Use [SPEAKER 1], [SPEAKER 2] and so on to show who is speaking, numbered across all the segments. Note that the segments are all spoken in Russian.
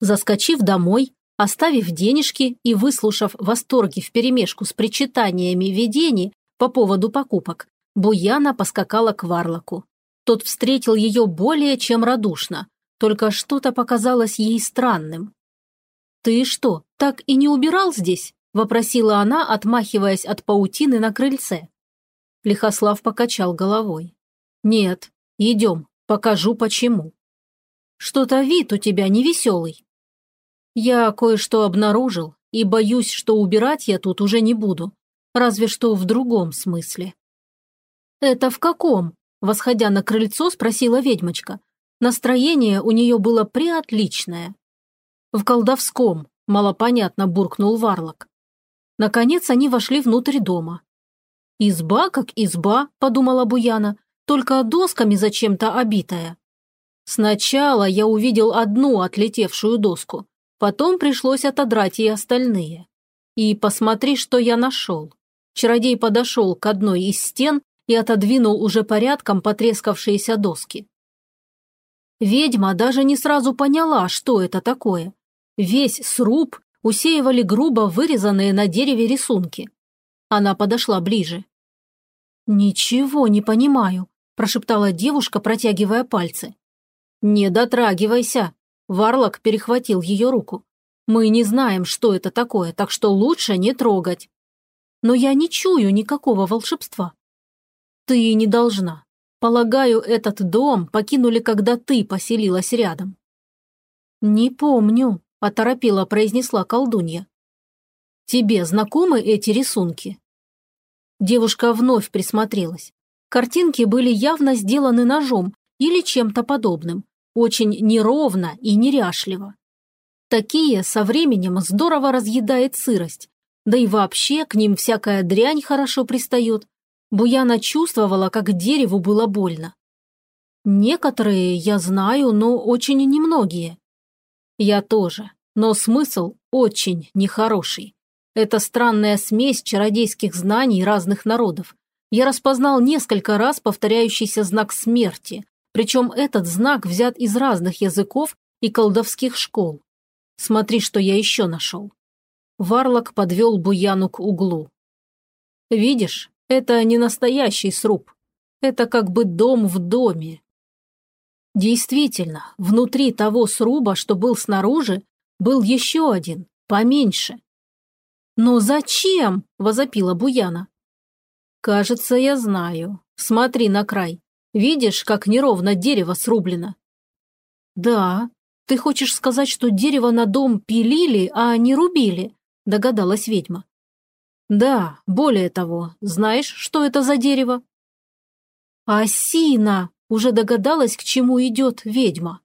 [SPEAKER 1] Заскочив домой, оставив денежки и выслушав восторги вперемешку с причитаниями видений по поводу покупок, Буяна поскакала к Варлоку. Тот встретил ее более чем радушно, только что-то показалось ей странным. «Ты что, так и не убирал здесь?» – вопросила она, отмахиваясь от паутины на крыльце. Лихослав покачал головой. «Нет, идем, покажу почему». «Что-то вид у тебя невеселый». «Я кое-что обнаружил, и боюсь, что убирать я тут уже не буду, разве что в другом смысле». «Это в каком?» – восходя на крыльцо, спросила ведьмочка. Настроение у нее было приотличное. «В колдовском», – малопонятно буркнул Варлок. Наконец они вошли внутрь дома. «Изба как изба», – подумала Буяна, – «только досками зачем-то обитая». Сначала я увидел одну отлетевшую доску, потом пришлось отодрать и остальные. И посмотри, что я нашел. Чародей подошел к одной из стен и отодвинул уже порядком потрескавшиеся доски. Ведьма даже не сразу поняла, что это такое. Весь сруб усеивали грубо вырезанные на дереве рисунки. Она подошла ближе. «Ничего не понимаю», – прошептала девушка, протягивая пальцы. «Не дотрагивайся», – Варлок перехватил ее руку. «Мы не знаем, что это такое, так что лучше не трогать». «Но я не чую никакого волшебства». «Ты не должна. Полагаю, этот дом покинули, когда ты поселилась рядом». «Не помню», – оторопела произнесла колдунья. «Тебе знакомы эти рисунки?» Девушка вновь присмотрелась. Картинки были явно сделаны ножом или чем-то подобным, очень неровно и неряшливо. Такие со временем здорово разъедает сырость, да и вообще к ним всякая дрянь хорошо пристает, Буяна чувствовала, как дереву было больно. Некоторые я знаю, но очень немногие. Я тоже, но смысл очень нехороший. Это странная смесь чародейских знаний разных народов. Я распознал несколько раз повторяющийся знак смерти, причем этот знак взят из разных языков и колдовских школ. Смотри, что я еще нашел. Варлок подвел Буяну к углу. Видишь, это не настоящий сруб. Это как бы дом в доме. Действительно, внутри того сруба, что был снаружи, был еще один, поменьше. «Но зачем?» – возопила Буяна. «Кажется, я знаю. Смотри на край. Видишь, как неровно дерево срублено?» «Да. Ты хочешь сказать, что дерево на дом пилили, а не рубили?» – догадалась ведьма. «Да, более того, знаешь, что это за дерево?» «Осина!» – уже догадалась, к чему идет ведьма.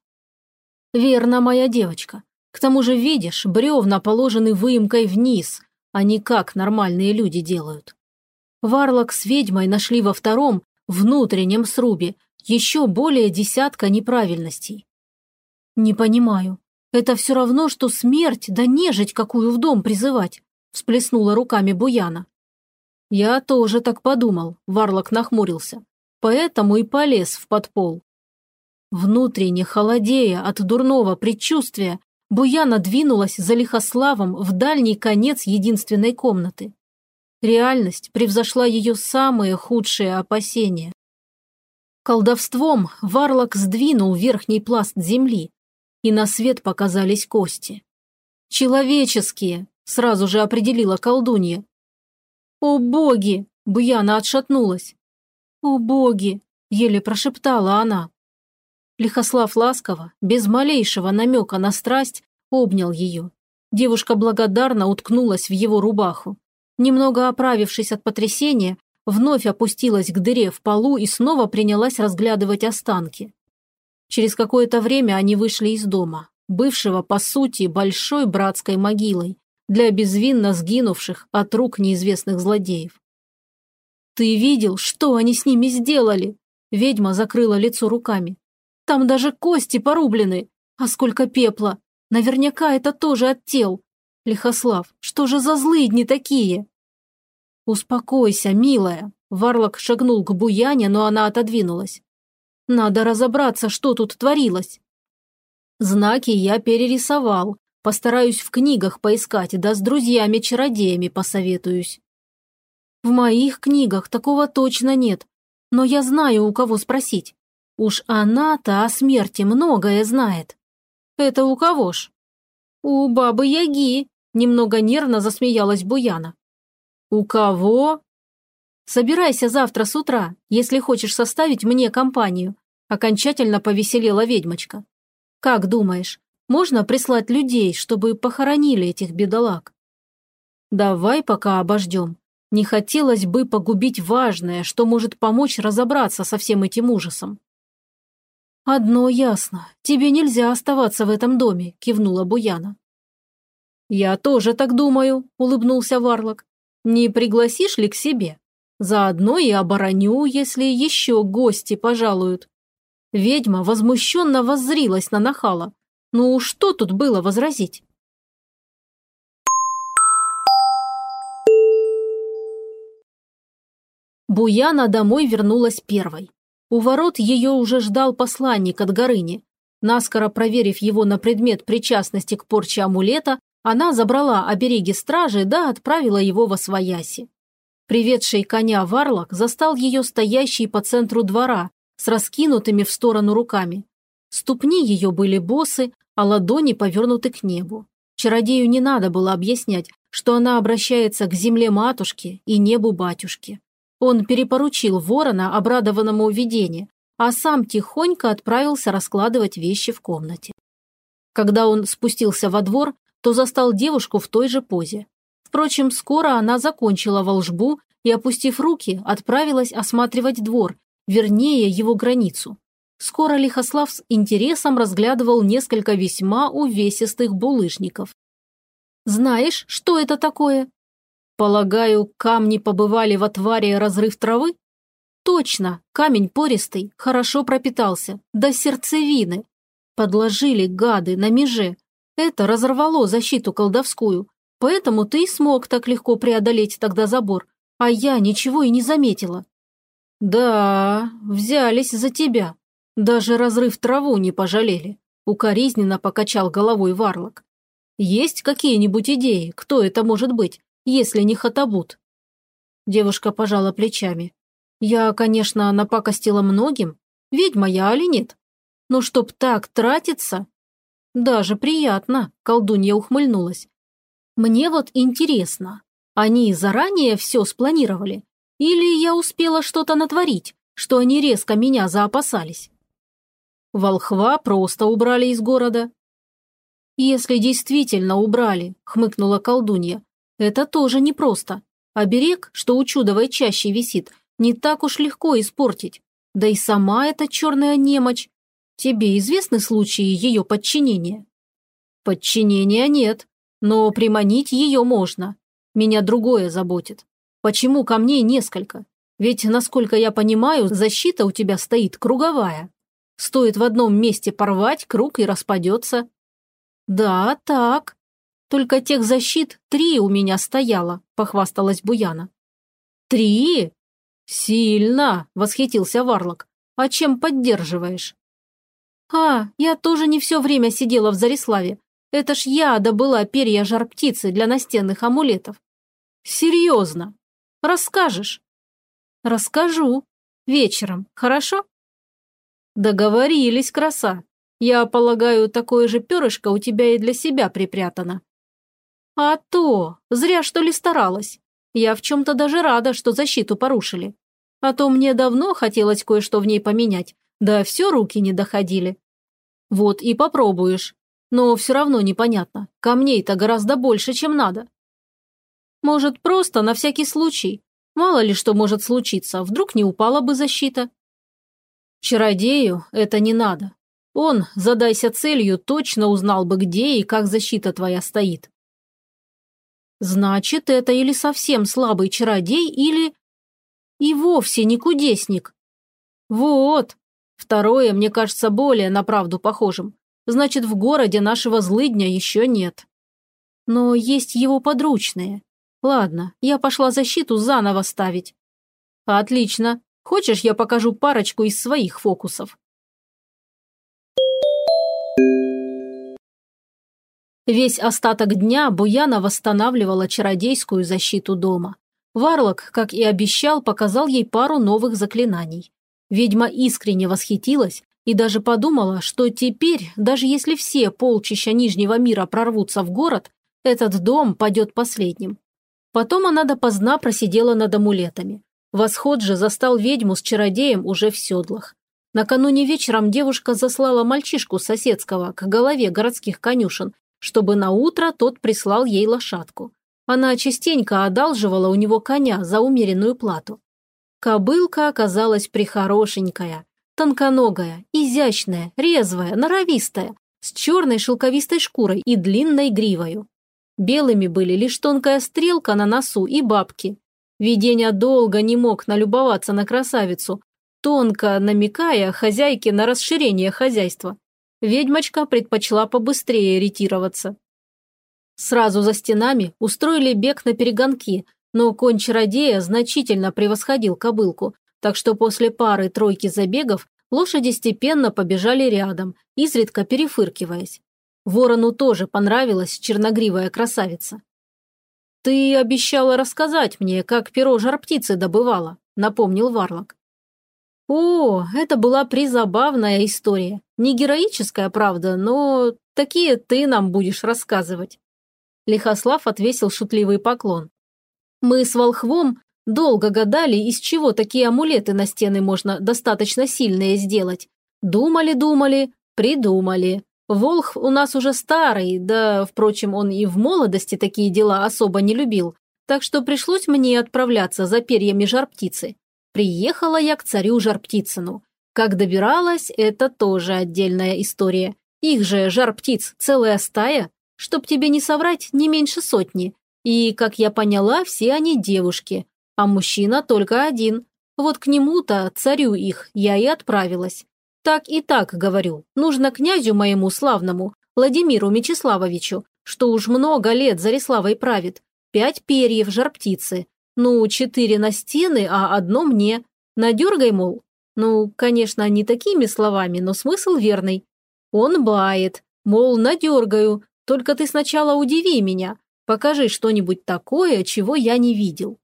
[SPEAKER 1] «Верно, моя девочка. К тому же, видишь, бревна положены выемкой вниз, а не как нормальные люди делают. Варлок с ведьмой нашли во втором, внутреннем срубе, еще более десятка неправильностей. Не понимаю, это все равно, что смерть да нежить какую в дом призывать всплеснула руками Буяна. «Я тоже так подумал», – Варлок нахмурился. «Поэтому и полез в подпол». Внутренне холодея от дурного предчувствия, Буяна двинулась за Лихославом в дальний конец единственной комнаты. Реальность превзошла ее самые худшие опасения. Колдовством Варлок сдвинул верхний пласт земли, и на свет показались кости. Человеческие, сразу же определила колдунья. «О боги!» – Буяна отшатнулась. «О боги!» – еле прошептала она. Лихослав ласково, без малейшего намека на страсть, обнял ее. Девушка благодарно уткнулась в его рубаху. Немного оправившись от потрясения, вновь опустилась к дыре в полу и снова принялась разглядывать останки. Через какое-то время они вышли из дома, бывшего, по сути, большой братской могилой, для безвинно сгинувших от рук неизвестных злодеев. «Ты видел, что они с ними сделали?» Ведьма закрыла лицо руками. «Там даже кости порублены. А сколько пепла! Наверняка это тоже от тел. Лихослав, что же за злые дни такие?» «Успокойся, милая!» Варлок шагнул к Буяне, но она отодвинулась. «Надо разобраться, что тут творилось». Знаки я перерисовал. Постараюсь в книгах поискать, да с друзьями-чародеями посоветуюсь. В моих книгах такого точно нет, но я знаю, у кого спросить. Уж она-то о смерти многое знает. Это у кого ж? У бабы Яги, немного нервно засмеялась Буяна. У кого? Собирайся завтра с утра, если хочешь составить мне компанию. Окончательно повеселела ведьмочка. Как думаешь, можно прислать людей, чтобы похоронили этих бедолаг? Давай пока обождем. Не хотелось бы погубить важное, что может помочь разобраться со всем этим ужасом. «Одно ясно. Тебе нельзя оставаться в этом доме», – кивнула Буяна. «Я тоже так думаю», – улыбнулся Варлок. «Не пригласишь ли к себе? Заодно и обороню, если еще гости пожалуют». Ведьма возмущенно воззрилась на нахала. Ну, что тут было возразить? Буяна домой вернулась первой. У ворот ее уже ждал посланник от Горыни. Наскоро проверив его на предмет причастности к порче амулета, она забрала обереги стражи да отправила его во свояси. Приведший коня Варлок застал ее стоящей по центру двора с раскинутыми в сторону руками. Ступни ее были босы, а ладони повернуты к небу. Чародею не надо было объяснять, что она обращается к земле матушки и небу батюшки. Он перепоручил ворона обрадованному видению, а сам тихонько отправился раскладывать вещи в комнате. Когда он спустился во двор, то застал девушку в той же позе. Впрочем, скоро она закончила волжбу и, опустив руки, отправилась осматривать двор, вернее, его границу. Скоро Лихослав с интересом разглядывал несколько весьма увесистых булыжников. «Знаешь, что это такое?» Полагаю, камни побывали в отваре разрыв травы? Точно, камень пористый, хорошо пропитался, до сердцевины. Подложили гады на меже. Это разорвало защиту колдовскую. Поэтому ты и смог так легко преодолеть тогда забор, а я ничего и не заметила. Да, взялись за тебя. Даже разрыв траву не пожалели. Укоризненно покачал головой Варлок. Есть какие-нибудь идеи, кто это может быть? если не Хатабут?» Девушка пожала плечами. «Я, конечно, напакостила многим. Ведьма я или нет? Но чтоб так тратиться...» «Даже приятно», — колдунья ухмыльнулась. «Мне вот интересно, они заранее все спланировали? Или я успела что-то натворить, что они резко меня заопасались?» Волхва просто убрали из города. «Если действительно убрали», — хмыкнула колдунья, это тоже непросто. Оберег, что у чудовой чаще висит, не так уж легко испортить. Да и сама эта черная немочь. Тебе известны случаи ее подчинения? Подчинения нет, но приманить ее можно. Меня другое заботит. Почему камней несколько? Ведь, насколько я понимаю, защита у тебя стоит круговая. Стоит в одном месте порвать, круг и распадется. Да, так. Только тех защит три у меня стояло», – похвасталась Буяна. «Три? Сильно!» – восхитился Варлок. «А чем поддерживаешь?» «А, я тоже не все время сидела в Зариславе. Это ж я добыла перья жар-птицы для настенных амулетов». «Серьезно? Расскажешь?» «Расскажу. Вечером, хорошо?» «Договорились, краса. Я полагаю, такое же перышко у тебя и для себя припрятано». «А то! Зря, что ли, старалась. Я в чем-то даже рада, что защиту порушили. А то мне давно хотелось кое-что в ней поменять, да все руки не доходили. Вот и попробуешь. Но все равно непонятно. Камней-то гораздо больше, чем надо. Может, просто на всякий случай. Мало ли что может случиться, вдруг не упала бы защита. Чародею это не надо. Он, задайся целью, точно узнал бы, где и как защита твоя стоит. Значит, это или совсем слабый чародей, или... И вовсе не кудесник. Вот. Второе, мне кажется, более на правду похожим. Значит, в городе нашего злыдня еще нет. Но есть его подручные. Ладно, я пошла защиту заново ставить. Отлично. Хочешь, я покажу парочку из своих фокусов? Весь остаток дня Буяна восстанавливала чародейскую защиту дома. Варлок, как и обещал, показал ей пару новых заклинаний. Ведьма искренне восхитилась и даже подумала, что теперь, даже если все полчища Нижнего мира прорвутся в город, этот дом падет последним. Потом она допоздна просидела над амулетами. Восход же застал ведьму с чародеем уже в седлах. Накануне вечером девушка заслала мальчишку соседского к голове городских конюшен чтобы на утро тот прислал ей лошадку. Она частенько одалживала у него коня за умеренную плату. Кобылка оказалась прихорошенькая, тонконогая, изящная, резвая, норовистая, с черной шелковистой шкурой и длинной гривою. Белыми были лишь тонкая стрелка на носу и бабки. Видения долго не мог налюбоваться на красавицу, тонко намекая хозяйке на расширение хозяйства ведьмочка предпочла побыстрее ретироваться. Сразу за стенами устроили бег на перегонки, но конь чародея значительно превосходил кобылку, так что после пары-тройки забегов лошади степенно побежали рядом, изредка перефыркиваясь. Ворону тоже понравилась черногривая красавица. «Ты обещала рассказать мне, как перо жар-птицы добывала», — напомнил Варлок. О, это была призабавная история. Не героическая, правда, но такие ты нам будешь рассказывать. Лихослав отвесил шутливый поклон. Мы с Волхвом долго гадали, из чего такие амулеты на стены можно достаточно сильные сделать. Думали-думали, придумали. Волхв у нас уже старый, да, впрочем, он и в молодости такие дела особо не любил, так что пришлось мне отправляться за перьями жар-птицы. Приехала я к царю Жар-Птицыну. Как добиралась, это тоже отдельная история. Их же жар-птиц целая стая, чтоб тебе не соврать, не меньше сотни. И, как я поняла, все они девушки, а мужчина только один. Вот к нему-то, царю их, я и отправилась. Так и так, говорю, нужно князю моему славному, Владимиру Мечиславовичу, что уж много лет Зариславой правит, пять перьев жар-птицы, ну, четыре на стены, а одно мне. Надергай, мол. Ну, конечно, не такими словами, но смысл верный. Он бает, мол, надергаю, только ты сначала удиви меня, покажи что-нибудь такое, чего я не видел.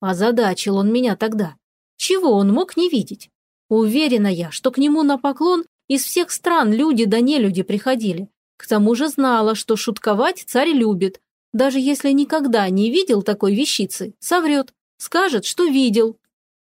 [SPEAKER 1] Озадачил он меня тогда. Чего он мог не видеть? Уверена я, что к нему на поклон из всех стран люди да нелюди приходили. К тому же знала, что шутковать царь любит, даже если никогда не видел такой вещицы, соврет, скажет, что видел.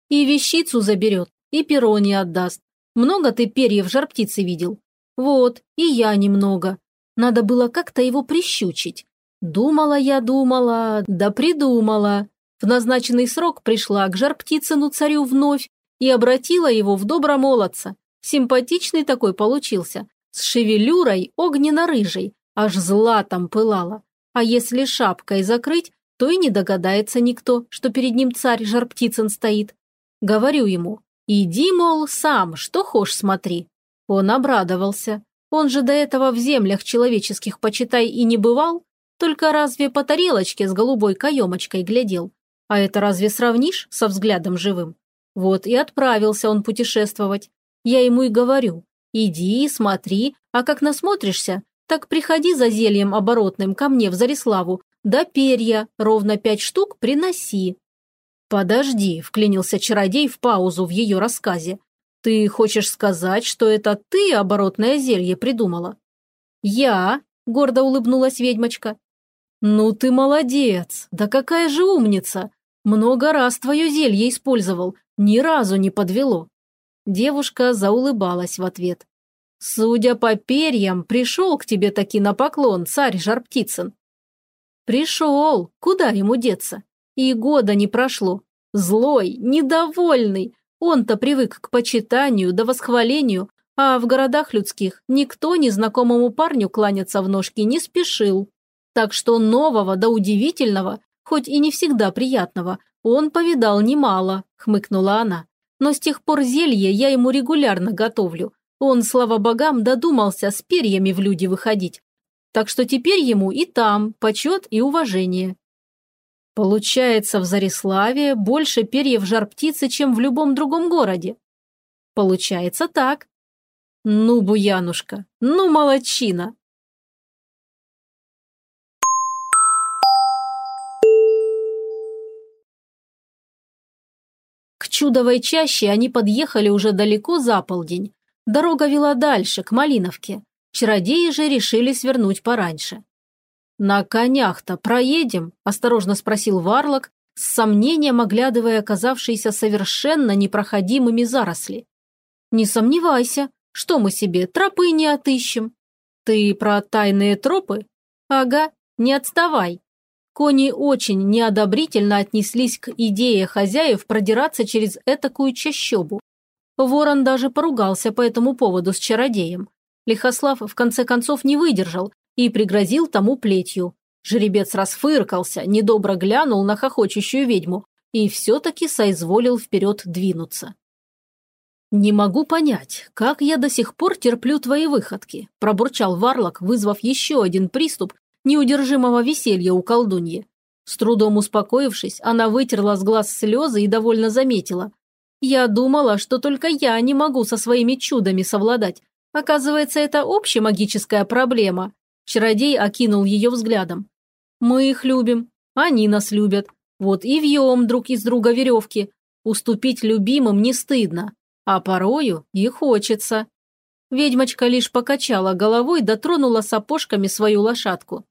[SPEAKER 1] И вещицу заберет, и перо не отдаст. Много ты перьев жар-птицы видел? Вот, и я немного. Надо было как-то его прищучить. Думала я, думала, да придумала. В назначенный срок пришла к жар-птицыну царю вновь и обратила его в добромолодца. Симпатичный такой получился, с шевелюрой огненно-рыжей, аж златом пылала. А если шапкой закрыть, то и не догадается никто, что перед ним царь Жар-Птицын стоит. Говорю ему, иди, мол, сам, что хошь смотри. Он обрадовался. Он же до этого в землях человеческих, почитай, и не бывал, только разве по тарелочке с голубой каемочкой глядел. А это разве сравнишь со взглядом живым? Вот и отправился он путешествовать. Я ему и говорю, иди, смотри, а как насмотришься, так приходи за зельем оборотным ко мне в Зариславу, да перья, ровно пять штук, приноси». «Подожди», – вклинился чародей в паузу в ее рассказе. «Ты хочешь сказать, что это ты оборотное зелье придумала?» «Я», – гордо улыбнулась ведьмочка. «Ну ты молодец! Да какая же умница! Много раз твое зелье использовал, ни разу не подвело». Девушка заулыбалась в ответ. Судя по перьям, пришел к тебе таки на поклон царь Жарптицын. Пришел, куда ему деться? И года не прошло. Злой, недовольный. Он-то привык к почитанию да восхвалению, а в городах людских никто незнакомому парню кланяться в ножки не спешил. Так что нового да удивительного, хоть и не всегда приятного, он повидал немало, хмыкнула она. Но с тех пор зелье я ему регулярно готовлю, он, слава богам, додумался с перьями в люди выходить. Так что теперь ему и там почет и уважение. Получается, в Зариславе больше перьев жар-птицы, чем в любом другом городе. Получается так. Ну, буянушка, ну, молодчина. Чудовой чаще они подъехали уже далеко за полдень. Дорога вела дальше, к Малиновке. Чародеи же решили свернуть пораньше. «На конях-то проедем?» – осторожно спросил Варлок, с сомнением оглядывая оказавшиеся совершенно непроходимыми заросли. «Не сомневайся, что мы себе тропы не отыщем?» «Ты про тайные тропы?» «Ага, не отставай». Кони очень неодобрительно отнеслись к идее хозяев продираться через этакую чащобу. Ворон даже поругался по этому поводу с чародеем. Лихослав в конце концов не выдержал и пригрозил тому плетью. Жеребец расфыркался, недобро глянул на хохочущую ведьму и все-таки соизволил вперед двинуться. «Не могу понять, как я до сих пор терплю твои выходки», – пробурчал Варлок, вызвав еще один приступ неудержимого веселья у колдуньи. С трудом успокоившись, она вытерла с глаз слезы и довольно заметила. «Я думала, что только я не могу со своими чудами совладать. Оказывается, это общемагическая проблема». Чародей окинул ее взглядом. «Мы их любим, они нас любят. Вот и вьем друг из друга веревки. Уступить любимым не стыдно, а порою и хочется». Ведьмочка лишь покачала головой, дотронула сапожками свою лошадку.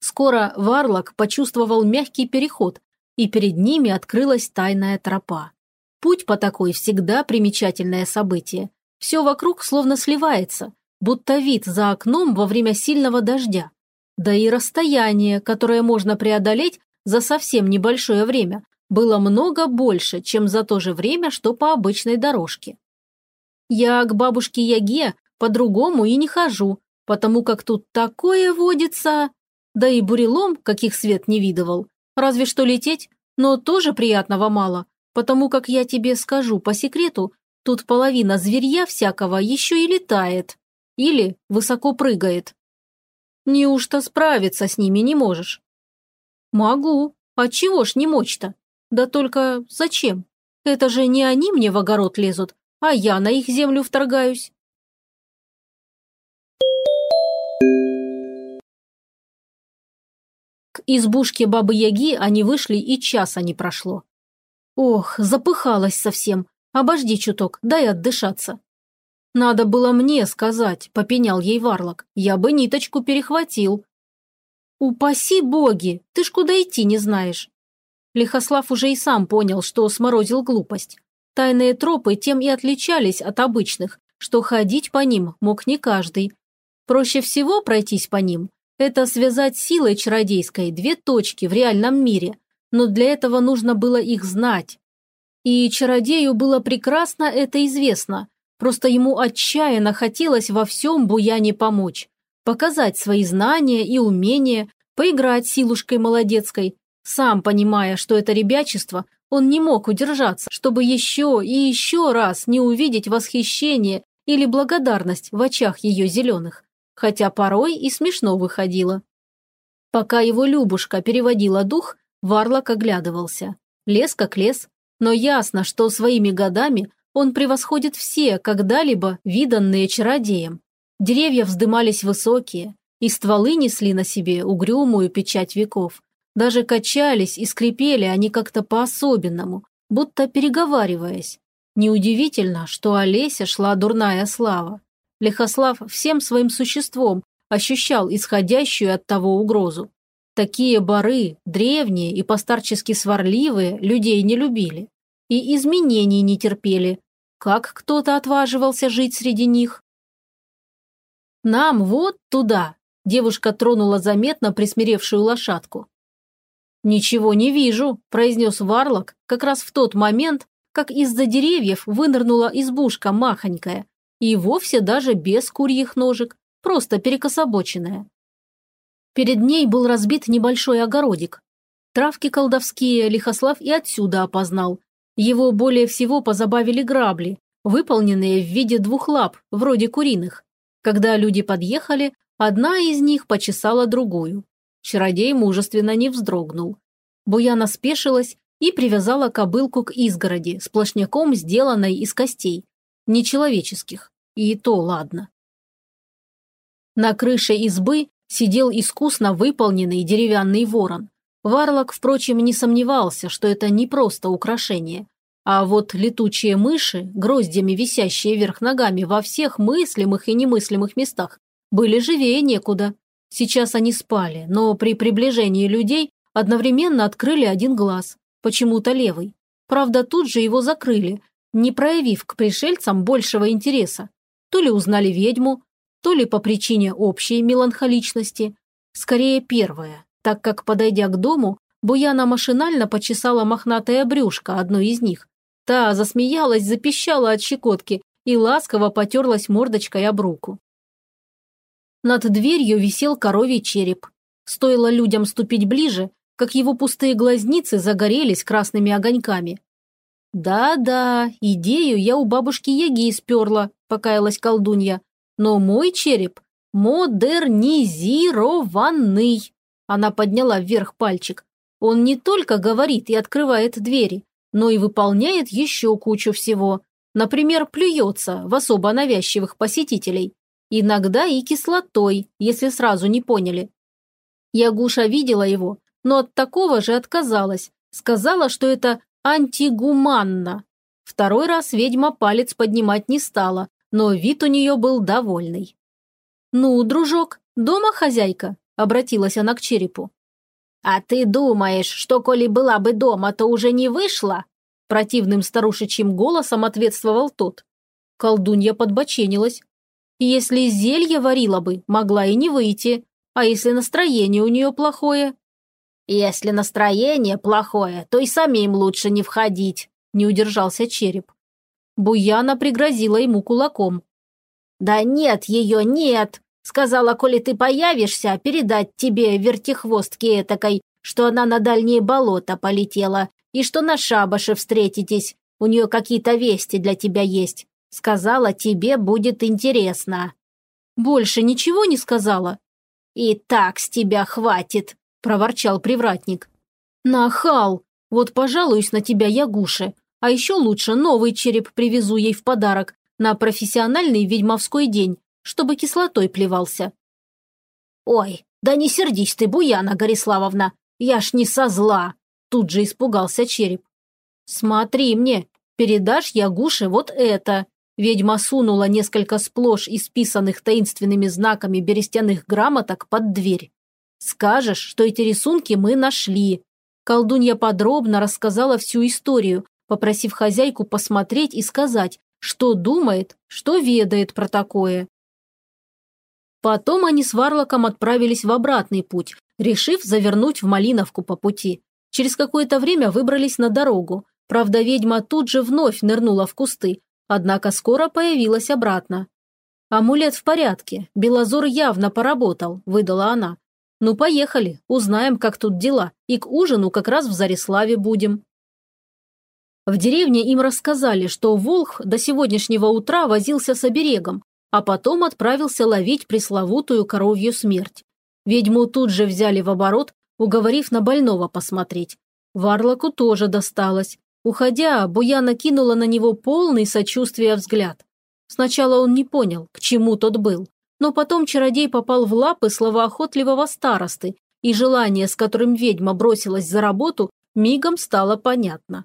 [SPEAKER 1] Скоро Варлок почувствовал мягкий переход, и перед ними открылась тайная тропа. Путь по такой всегда примечательное событие. Все вокруг словно сливается, будто вид за окном во время сильного дождя. Да и расстояние, которое можно преодолеть за совсем небольшое время, было много больше, чем за то же время, что по обычной дорожке. Я к бабушке Яге по-другому и не хожу, потому как тут такое водится. Да и бурелом, каких свет не видывал. Разве что лететь, но тоже приятного мало, потому как я тебе скажу по секрету, тут половина зверья всякого еще и летает. Или высоко прыгает. Неужто справиться с ними не можешь? Могу. А чего ж не мочь-то? Да только зачем? Это же не они мне в огород лезут, а я на их землю вторгаюсь. Избушке Бабы-Яги они вышли и часа не прошло. Ох, запыхалась совсем. Обожди чуток, дай отдышаться. Надо было мне сказать, попенял ей Варлок. Я бы ниточку перехватил. Упаси боги, ты ж куда идти не знаешь. Лихослав уже и сам понял, что сморозил глупость. Тайные тропы тем и отличались от обычных, что ходить по ним мог не каждый. Проще всего пройтись по ним, это связать силой чародейской две точки в реальном мире, но для этого нужно было их знать. И чародею было прекрасно это известно, просто ему отчаянно хотелось во всем Буяне помочь, показать свои знания и умения, поиграть силушкой молодецкой. Сам понимая, что это ребячество, он не мог удержаться, чтобы еще и еще раз не увидеть восхищение или благодарность в очах ее зеленых хотя порой и смешно выходило. Пока его Любушка переводила дух, Варлок оглядывался. Лес как лес, но ясно, что своими годами он превосходит все, когда-либо виданные чародеем. Деревья вздымались высокие, и стволы несли на себе угрюмую печать веков. Даже качались и скрипели они как-то по-особенному, будто переговариваясь. Неудивительно, что Олеся шла дурная слава. Лихослав всем своим существом ощущал исходящую от того угрозу. Такие бары, древние и постарчески сварливые, людей не любили. И изменений не терпели. Как кто-то отваживался жить среди них? «Нам вот туда!» – девушка тронула заметно присмиревшую лошадку. «Ничего не вижу», – произнес Варлок как раз в тот момент, как из-за деревьев вынырнула избушка махонькая, и вовсе даже без курьих ножек, просто перекособоченная. Перед ней был разбит небольшой огородик. Травки колдовские Лихослав и отсюда опознал. Его более всего позабавили грабли, выполненные в виде двух лап, вроде куриных. Когда люди подъехали, одна из них почесала другую. Чародей мужественно не вздрогнул. Буяна спешилась и привязала кобылку к изгороди, сплошняком сделанной из костей, нечеловеческих, и то ладно. На крыше избы сидел искусно выполненный деревянный ворон. Варлок, впрочем, не сомневался, что это не просто украшение. А вот летучие мыши, гроздями висящие вверх ногами во всех мыслимых и немыслимых местах, были живее некуда. Сейчас они спали, но при приближении людей одновременно открыли один глаз, почему-то левый. Правда, тут же его закрыли, не проявив к пришельцам большего интереса. То ли узнали ведьму, то ли по причине общей меланхоличности. Скорее первое, так как, подойдя к дому, Буяна машинально почесала мохнатое брюшко одной из них. Та засмеялась, запищала от щекотки и ласково потерлась мордочкой об руку. Над дверью висел коровий череп. Стоило людям ступить ближе, как его пустые глазницы загорелись красными огоньками. «Да-да, идею я у бабушки Яги сперла», – покаялась колдунья. «Но мой череп модернизированный». Она подняла вверх пальчик. Он не только говорит и открывает двери, но и выполняет еще кучу всего. Например, плюется в особо навязчивых посетителей. Иногда и кислотой, если сразу не поняли. Ягуша видела его, но от такого же отказалась. Сказала, что это антигуманно. Второй раз ведьма палец поднимать не стала, но вид у нее был довольный. «Ну, дружок, дома хозяйка?» – обратилась она к черепу. «А ты думаешь, что коли была бы дома, то уже не вышла?» Противным старушечьим голосом ответствовал тот. Колдунья подбоченилась. «Если зелье варила бы, могла и не выйти. А если настроение у нее плохое?» «Если настроение плохое, то и самим лучше не входить», – не удержался череп. Буяна пригрозила ему кулаком. «Да нет ее, нет!» Сказала, коли ты появишься, передать тебе вертихвостке этакой, что она на дальние болота полетела, и что на шабаше встретитесь. У нее какие-то вести для тебя есть. Сказала, тебе будет интересно». «Больше ничего не сказала?» «И так с тебя хватит», – проворчал привратник. «Нахал! Вот пожалуюсь на тебя, Ягуше. А еще лучше новый череп привезу ей в подарок на профессиональный ведьмовской день, чтобы кислотой плевался. «Ой, да не сердись ты, Буяна Гориславовна, я ж не со зла!» Тут же испугался череп. «Смотри мне, передашь Ягуше вот это!» Ведьма сунула несколько сплошь исписанных таинственными знаками берестяных грамоток под дверь. «Скажешь, что эти рисунки мы нашли». Колдунья подробно рассказала всю историю, попросив хозяйку посмотреть и сказать, что думает, что ведает про такое. Потом они с Варлоком отправились в обратный путь, решив завернуть в Малиновку по пути. Через какое-то время выбрались на дорогу. Правда, ведьма тут же вновь нырнула в кусты, однако скоро появилась обратно. «Амулет в порядке, Белозор явно поработал», – выдала она. «Ну, поехали, узнаем, как тут дела, и к ужину как раз в Зариславе будем». В деревне им рассказали, что Волх до сегодняшнего утра возился с оберегом, а потом отправился ловить пресловутую коровью смерть. Ведьму тут же взяли в оборот, уговорив на больного посмотреть. Варлоку тоже досталось. Уходя, Буяна кинула на него полный сочувствия взгляд. Сначала он не понял, к чему тот был, но потом чародей попал в лапы словоохотливого старосты, и желание, с которым ведьма бросилась за работу, мигом стало понятно.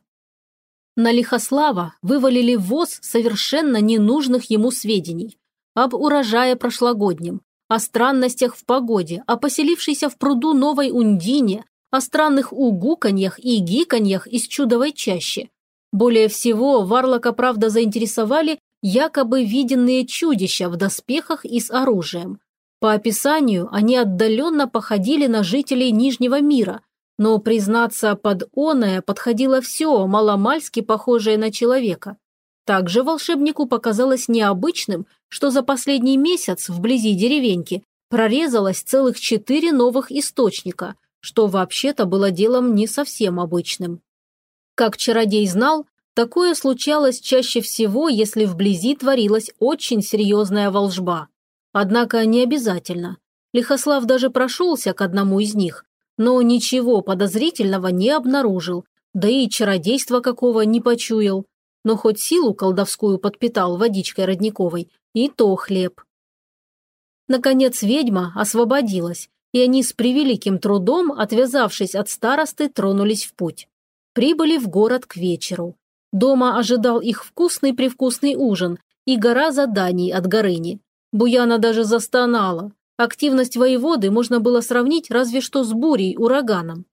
[SPEAKER 1] На Лихослава вывалили воз совершенно ненужных ему сведений об урожае прошлогоднем, о странностях в погоде, о поселившейся в пруду новой ундине, о странных угуканьях и гиканьях из чудовой чащи. Более всего Варлока, правда, заинтересовали якобы виденные чудища в доспехах и с оружием. По описанию они отдаленно походили на жителей Нижнего мира, но, признаться, под оное подходило все, маломальски похожее на человека. Также волшебнику показалось необычным, что за последний месяц вблизи деревеньки прорезалось целых четыре новых источника, что вообще-то было делом не совсем обычным. Как чародей знал, такое случалось чаще всего, если вблизи творилась очень серьезная волжба. Однако не обязательно. Лихослав даже прошелся к одному из них, но ничего подозрительного не обнаружил, да и чародейства какого не почуял но хоть силу колдовскую подпитал водичкой родниковой, и то хлеб. Наконец ведьма освободилась, и они с превеликим трудом, отвязавшись от старосты, тронулись в путь. Прибыли в город к вечеру. Дома ожидал их вкусный-привкусный ужин и гора заданий от Горыни. Буяна даже застонала. Активность воеводы можно было сравнить разве что с бурей, ураганом.